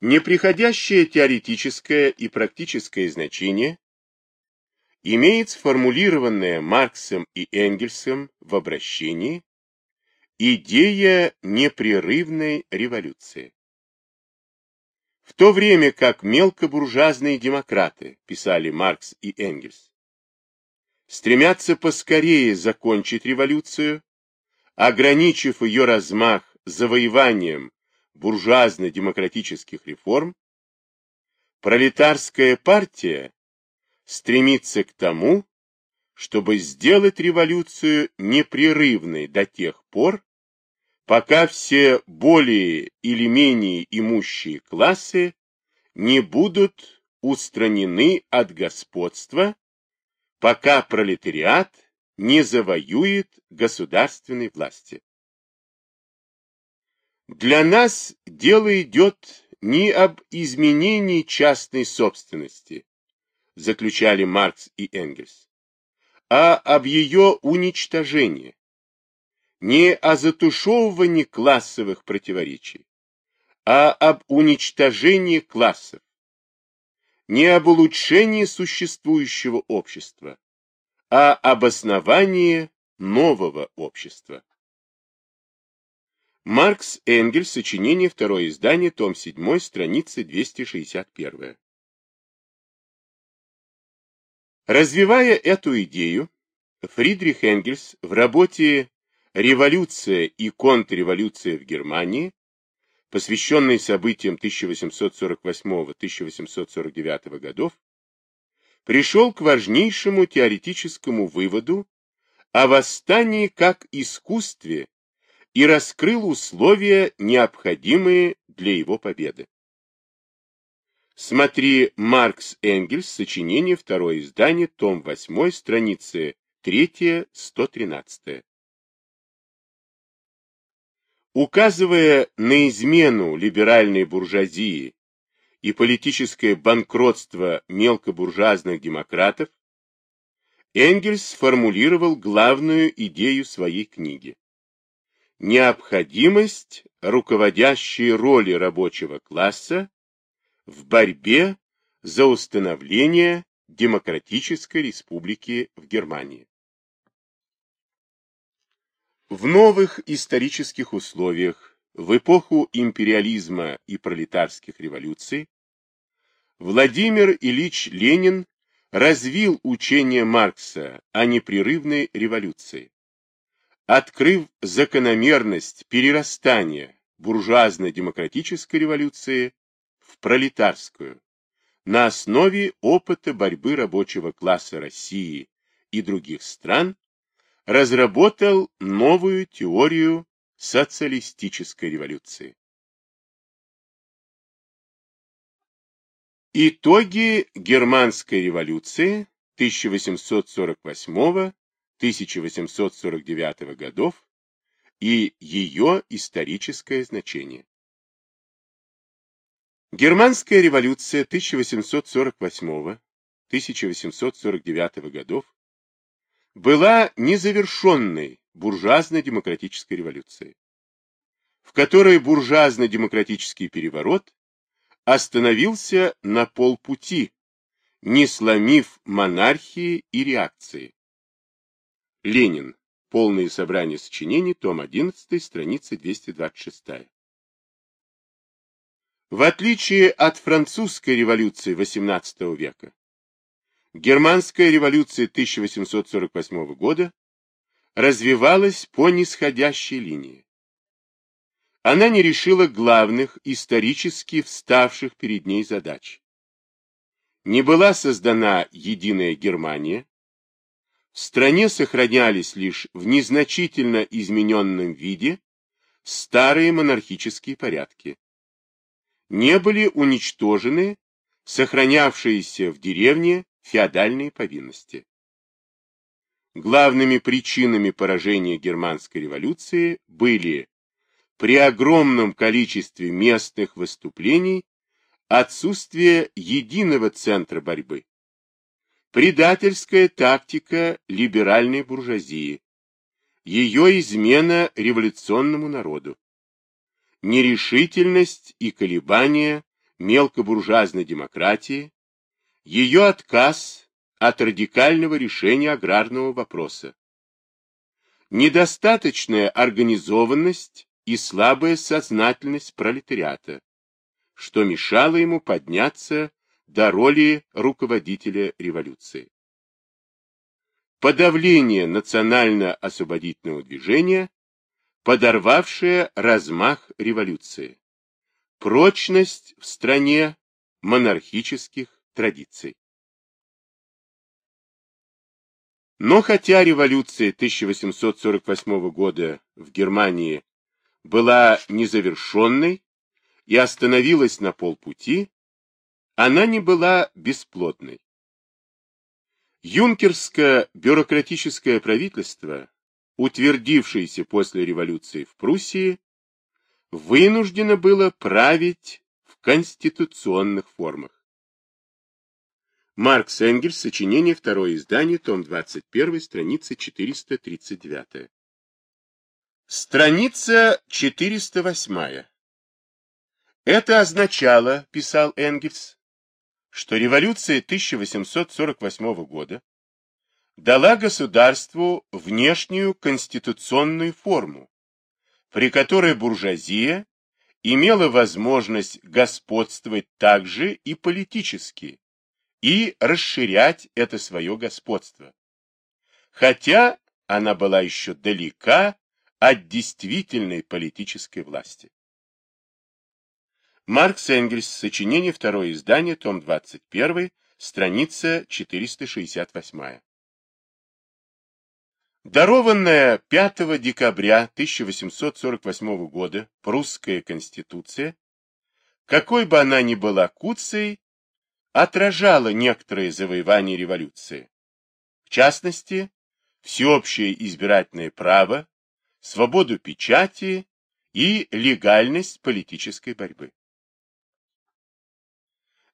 Неприходящее теоретическое и практическое значение имеет сформулированное Марксом и Энгельсом в обращении идея непрерывной революции. В то время как мелкобуржуазные демократы, писали Маркс и Энгельс, стремятся поскорее закончить революцию, ограничив ее размах завоеванием буржуазно-демократических реформ, пролетарская партия стремится к тому, чтобы сделать революцию непрерывной до тех пор, пока все более или менее имущие классы не будут устранены от господства, пока пролетариат не завоюет государственной власти. Для нас дело идет не об изменении частной собственности, заключали Маркс и Энгельс, а об ее уничтожении, не о затушевывании классовых противоречий, а об уничтожении классов, не об улучшении существующего общества, а об основании нового общества. Маркс Энгельс, сочинение, второе издание, том 7, страница 261. Развивая эту идею, Фридрих Энгельс в работе «Революция и контрреволюция в Германии», посвященной событиям 1848-1849 годов, пришел к важнейшему теоретическому выводу о восстании как искусстве и раскрыл условия, необходимые для его победы. Смотри Маркс Энгельс, сочинение, второе издание, том 8, страницы 3, 113. Указывая на измену либеральной буржуазии и политическое банкротство мелкобуржуазных демократов, Энгельс сформулировал главную идею своей книги. Необходимость руководящей роли рабочего класса в борьбе за установление Демократической Республики в Германии. В новых исторических условиях, в эпоху империализма и пролетарских революций, Владимир Ильич Ленин развил учение Маркса о непрерывной революции, открыв закономерность перерастания буржуазно-демократической революции в пролетарскую на основе опыта борьбы рабочего класса России и других стран разработал новую теорию социалистической революции. Итоги Германской революции 1848-1849 годов и ее историческое значение. Германская революция 1848-1849 годов была незавершенной буржуазно-демократической революцией, в которой буржуазно-демократический переворот остановился на полпути, не сломив монархии и реакции. Ленин. Полное собрание сочинений, том 11, страница 226. В отличие от французской революции XVIII века, германская революция 1848 года развивалась по нисходящей линии. Она не решила главных, исторически вставших перед ней задач. Не была создана единая Германия, в стране сохранялись лишь в незначительно измененном виде старые монархические порядки не были уничтожены сохранявшиеся в деревне феодальные повинности. Главными причинами поражения германской революции были при огромном количестве местных выступлений отсутствие единого центра борьбы, предательская тактика либеральной буржуазии, ее измена революционному народу, нерешительность и колебания мелкобуржуазной демократии, ее отказ от радикального решения аграрного вопроса, недостаточная организованность и слабая сознательность пролетариата, что мешало ему подняться до роли руководителя революции. Подавление национально-освободительного движения, подорвавшее размах революции. Прочность в стране монархических традиций. Но хотя революция 1848 года в Германии была незавершенной и остановилась на полпути, она не была бесплодной. Юнкерско-бюрократическое правительство, утвердившееся после революции в Пруссии, вынуждено было править в конституционных формах. Маркс Энгельс, сочинение, второе издание, том 21, страница 439. Страница 408. Это означало, писал Энгельс, что революция 1848 года дала государству внешнюю конституционную форму, при которой буржуазия имела возможность господствовать также и политически, и расширять это свое господство. Хотя она была еще далека от действительной политической власти. Маркс Энгельс, сочинение, второе издание, том 21, страница 468. Дарованная 5 декабря 1848 года прусская конституция, какой бы она ни была куцей, отражала некоторые завоевания революции. В частности, всеобщее избирательное право, свободу печати и легальность политической борьбы.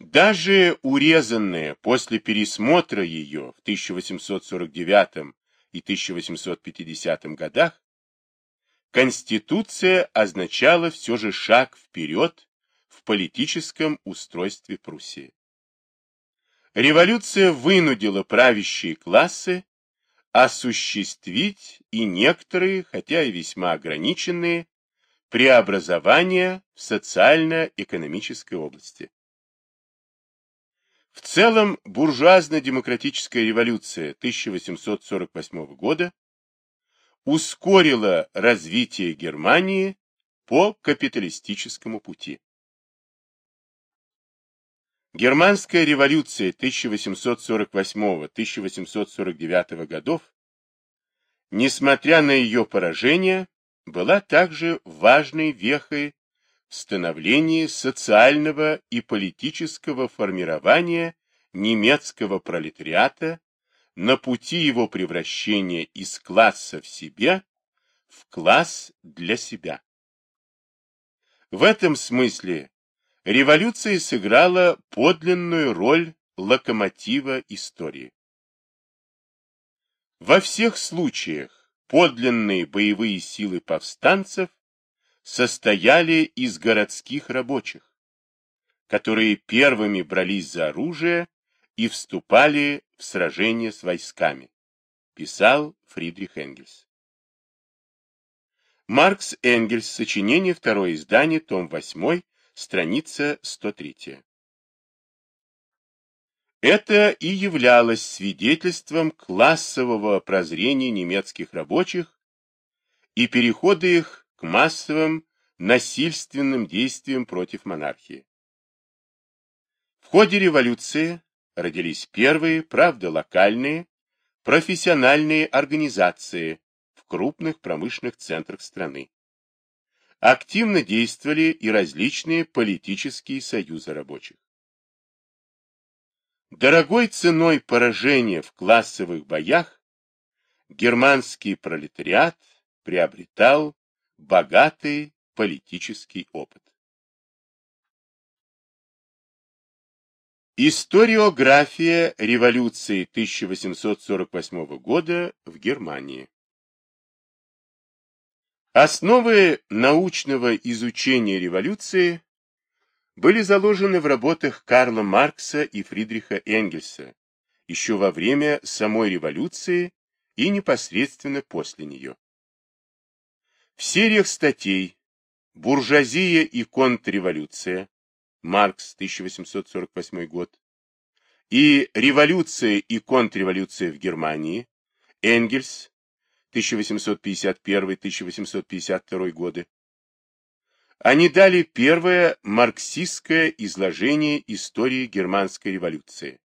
Даже урезанная после пересмотра ее в 1849 и 1850 годах, Конституция означала все же шаг вперед в политическом устройстве Пруссии. Революция вынудила правящие классы осуществить и некоторые, хотя и весьма ограниченные, преобразования в социально-экономической области. В целом, буржуазно-демократическая революция 1848 года ускорила развитие Германии по капиталистическому пути. Германская революция 1848-1849 годов, несмотря на ее поражение, была также важной вехой становлении социального и политического формирования немецкого пролетариата на пути его превращения из класса в себе в класс для себя. В этом смысле революция сыграла подлинную роль локомотива истории. Во всех случаях подлинные боевые силы повстанцев состояли из городских рабочих, которые первыми брались за оружие и вступали в сражение с войсками, писал Фридрих Энгельс. Маркс Энгельс, сочинение, второе издание, том 8, страница 103. Это и являлось свидетельством классового прозрения немецких рабочих и перехода их к массовым насильственным действиям против монархии. В ходе революции родились первые, правда локальные, профессиональные организации в крупных промышленных центрах страны активно действовали и различные политические союзы рабочих. Дорогой ценой поражения в классовых боях германский пролетариат приобретал богатый политический опыт. Историография революции 1848 года в Германии Основы научного изучения революции были заложены в работах Карла Маркса и Фридриха Энгельса еще во время самой революции и непосредственно после нее. В сериях статей «Буржуазия и контрреволюция» Маркс, 1848 год, и «Революция и контрреволюция в Германии» Энгельс, 1851-1852 годы, они дали первое марксистское изложение истории германской революции,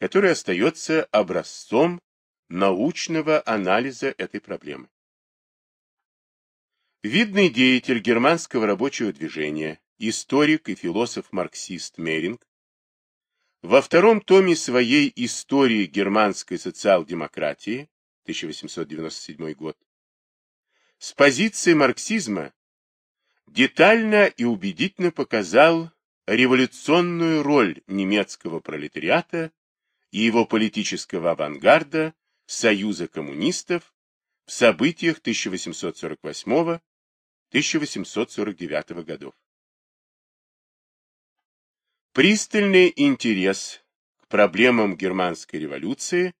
которое остается образцом научного анализа этой проблемы. Видный деятель германского рабочего движения, историк и философ-марксист Меринг, во втором томе своей истории германской социал-демократии 1897 год с позиции марксизма детально и убедительно показал революционную роль немецкого пролетариата и его политического авангарда Союза коммунистов в событиях 1848-1849 годов. Пристальный интерес к проблемам германской революции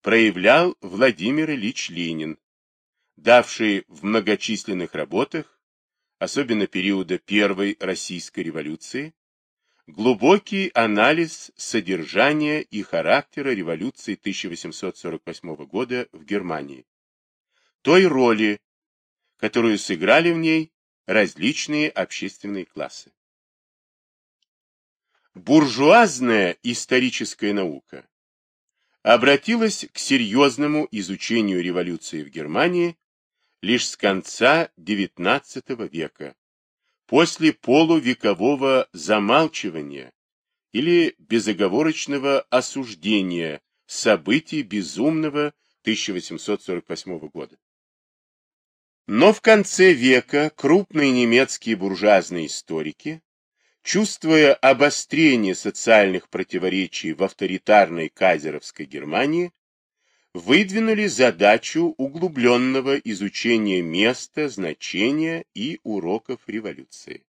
проявлял Владимир Ильич Ленин, давший в многочисленных работах особенно периода Первой Российской революции, глубокий анализ содержания и характера революции 1848 года в Германии, той роли, которую сыграли в ней различные общественные классы. Буржуазная историческая наука обратилась к серьезному изучению революции в Германии лишь с конца XIX века, после полувекового замалчивания или безоговорочного осуждения событий безумного 1848 года. Но в конце века крупные немецкие буржуазные историки, чувствуя обострение социальных противоречий в авторитарной кайзеровской Германии, выдвинули задачу углубленного изучения места, значения и уроков революции.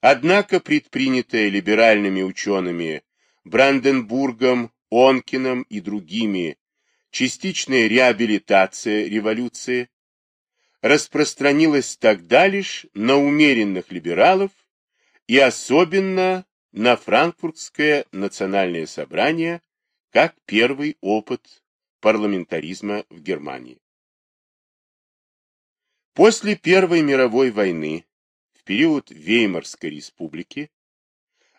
Однако предпринятая либеральными учеными Бранденбургом, Онкином и другими частичная реабилитация революции распространилась тогда лишь на умеренных либералов и особенно на Франкфуртское национальное собрание как первый опыт парламентаризма в Германии. После Первой мировой войны, в период Веймарской республики,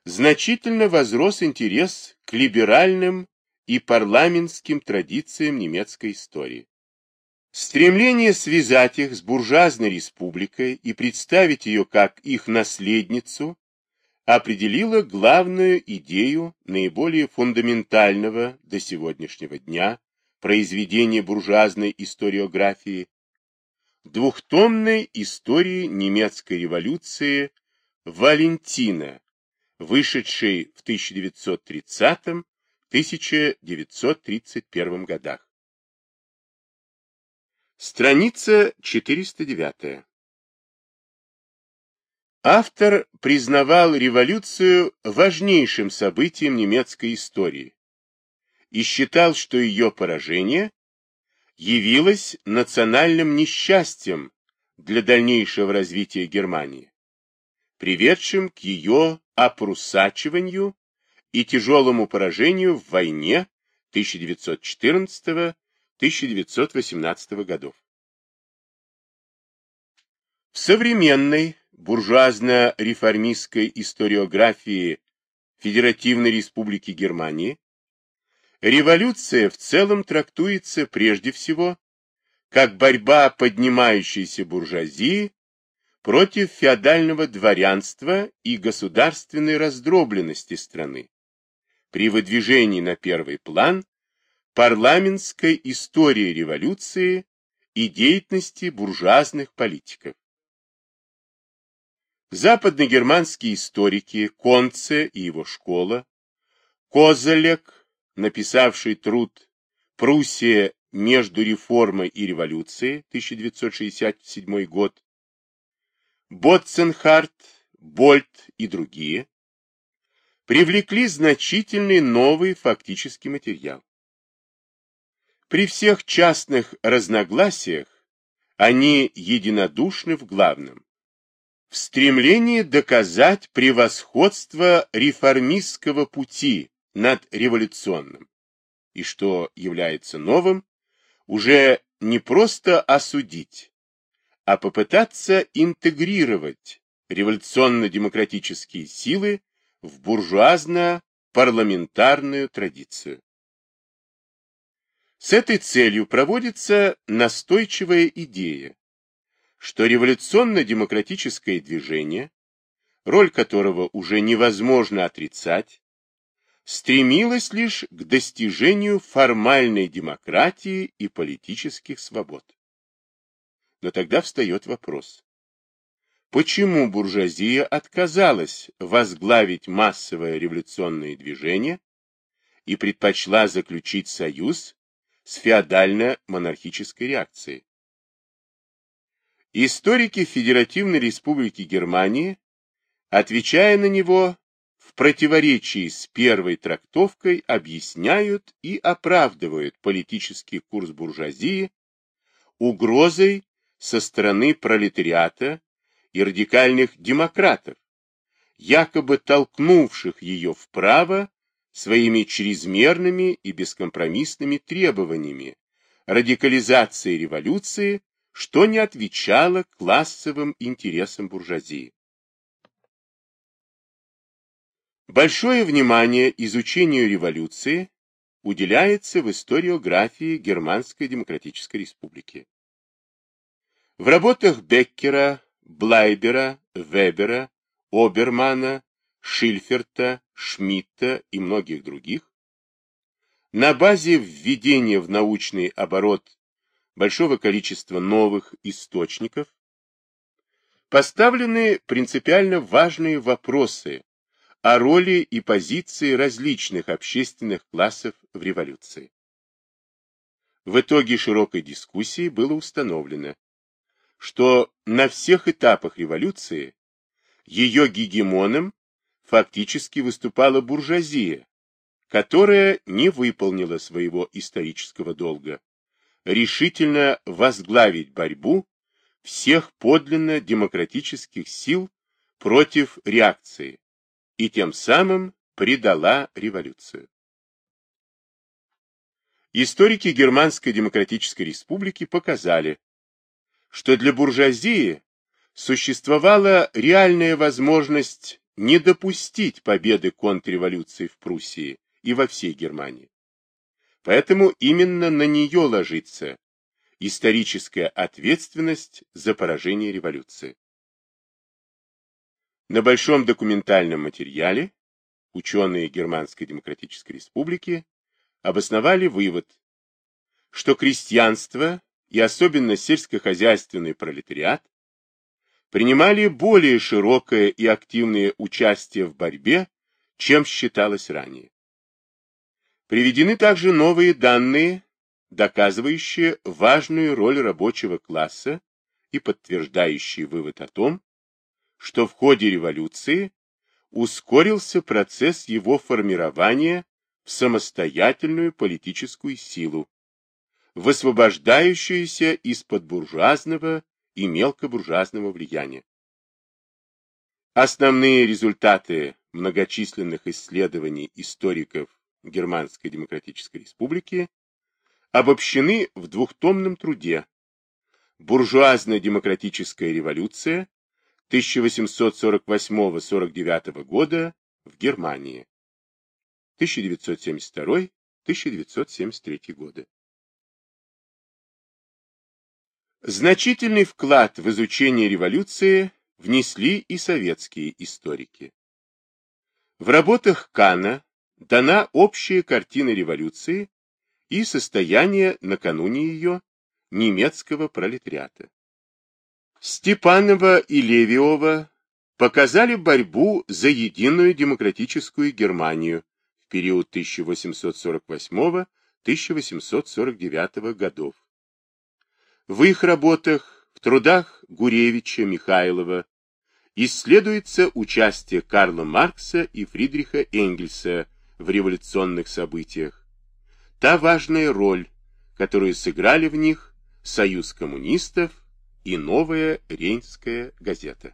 значительно возрос интерес к либеральным и парламентским традициям немецкой истории. Стремление связать их с буржуазной республикой и представить ее как их наследницу определила главную идею наиболее фундаментального до сегодняшнего дня произведения буржуазной историографии двухтомной истории немецкой революции Валентина, вышедшей в 1930-1931 годах. Страница 409. Автор признавал революцию важнейшим событием немецкой истории и считал, что ее поражение явилось национальным несчастьем для дальнейшего развития Германии, приведшим к ее опрусачиванию и тяжелому поражению в войне 1914-1918 годов. В современной буржуазно-реформистской историографии Федеративной Республики Германии, революция в целом трактуется прежде всего как борьба поднимающейся буржуазии против феодального дворянства и государственной раздробленности страны, при выдвижении на первый план парламентской истории революции и деятельности буржуазных политиков. Западногерманские историки Конце и его школа, Козелек, написавший труд «Пруссия между реформой и революцией» 1967 год, Ботценхарт, Больт и другие, привлекли значительный новый фактический материал. При всех частных разногласиях они единодушны в главном в стремлении доказать превосходство реформистского пути над революционным, и, что является новым, уже не просто осудить, а попытаться интегрировать революционно-демократические силы в буржуазно-парламентарную традицию. С этой целью проводится настойчивая идея, что революционно-демократическое движение, роль которого уже невозможно отрицать, стремилось лишь к достижению формальной демократии и политических свобод. Но тогда встает вопрос. Почему буржуазия отказалась возглавить массовое революционное движение и предпочла заключить союз с феодально-монархической реакцией? Историки Федеративной Республики Германии, отвечая на него, в противоречии с первой трактовкой объясняют и оправдывают политический курс буржуазии угрозой со стороны пролетариата и радикальных демократов, якобы толкнувших ее вправо своими чрезмерными и бескомпромиссными требованиями радикализации революции что не отвечало классовым интересам буржуазии. Большое внимание изучению революции уделяется в историографии Германской Демократической Республики. В работах Беккера, Блайбера, Вебера, Обермана, Шильферта, Шмидта и многих других на базе введения в научный оборот большого количества новых источников, поставлены принципиально важные вопросы о роли и позиции различных общественных классов в революции. В итоге широкой дискуссии было установлено, что на всех этапах революции ее гегемоном фактически выступала буржуазия, которая не выполнила своего исторического долга решительно возглавить борьбу всех подлинно демократических сил против реакции и тем самым предала революцию. Историки Германской Демократической Республики показали, что для буржуазии существовала реальная возможность не допустить победы контрреволюции в Пруссии и во всей Германии. Поэтому именно на нее ложится историческая ответственность за поражение революции. На большом документальном материале ученые Германской Демократической Республики обосновали вывод, что крестьянство и особенно сельскохозяйственный пролетариат принимали более широкое и активное участие в борьбе, чем считалось ранее. Приведены также новые данные, доказывающие важную роль рабочего класса и подтверждающие вывод о том, что в ходе революции ускорился процесс его формирования в самостоятельную политическую силу, высвобождающуюся из-под буржуазного и мелкобуржуазного влияния. Основные результаты многочисленных исследований историков Германской Демократической Республики обобщены в двухтомном труде «Буржуазно-демократическая революция 1848-49 года в Германии» 1972-1973 годы. Значительный вклад в изучение революции внесли и советские историки. В работах Кана дана общая картина революции и состояние накануне ее немецкого пролетариата. Степанова и Левиова показали борьбу за единую демократическую Германию в период 1848-1849 годов. В их работах, в трудах Гуревича, Михайлова исследуется участие Карла Маркса и Фридриха Энгельса в революционных событиях, та важная роль, которую сыграли в них Союз коммунистов и новая Рейнская газета.